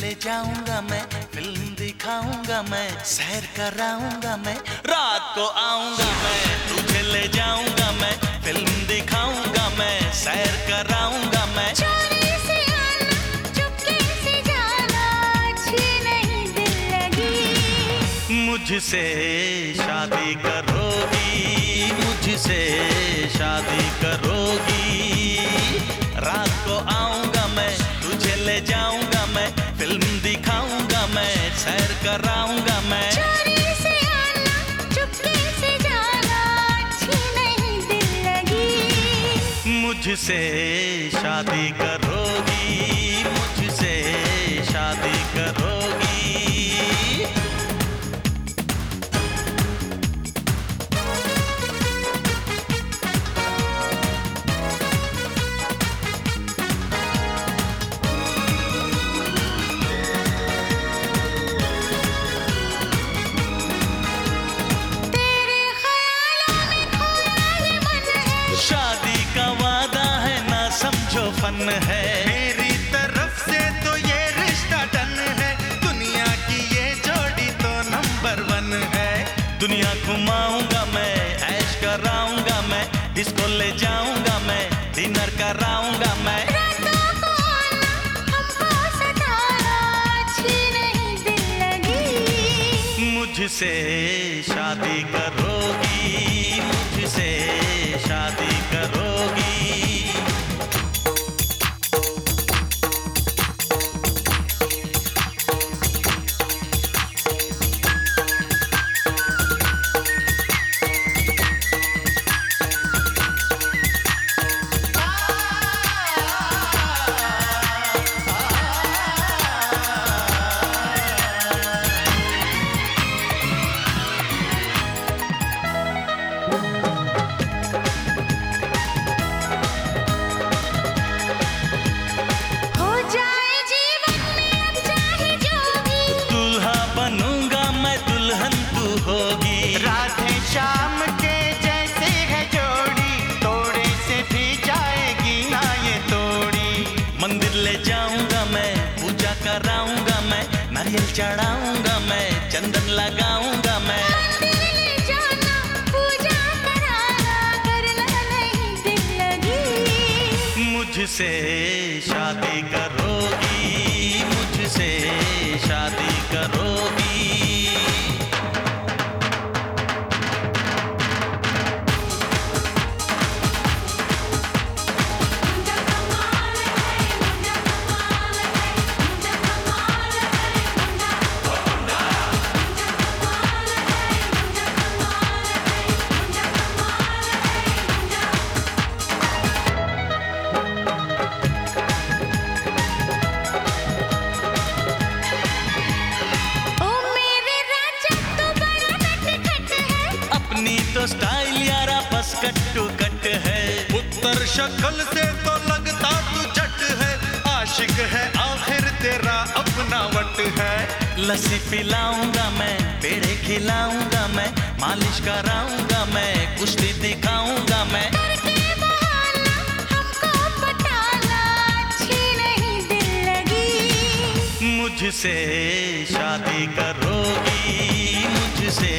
ले जाऊँगा मैं फ़िल्म दिखाऊँगा मैं सैर कराऊँगा मैं रात को आऊँगा मैं तुझे ले जाऊँगा मैं फ़िल्म दिखाऊँगा मैं सैर कराऊँगा मैं। चोरी से आना चुपके से जाना नहीं दिल लगी। मुझसे शादी करोगी मुझसे शादी करोगी। मुझसे शादी करोगी मुझसे शादी करोगी। तेरे फन है। मेरी तरफ़ से तो ये रिश्ता डन है। दुनिया की ये जोड़ी तो नंबर वन है। दुनिया घुमाऊँगा मैं ऐश कराऊँगा मैं डिस्को ले जाऊँगा मैं डिनर कराऊँगा मैं। मुझसे शादी करोगी मुझसे शादी करोगी। चढ़ाऊँगा मैं चंदन लगाऊँगा मैं। मुझसे शादी करोगी स्टाइल यारा बस कट्टू कट है। उत्तर शक्ल से तो लगता तू जट है। आशिक है आखिर तेरा अपना वट है। लस्सी पिलाऊँगा मैं पेड़े खिलाऊँगा मैं मालिश कराऊँगा मैं कुश्ती दिखाऊँगा मैं। करके शादी हमको पटाना अच्छी नहीं दिल लगी। मुझसे शादी करोगी मुझसे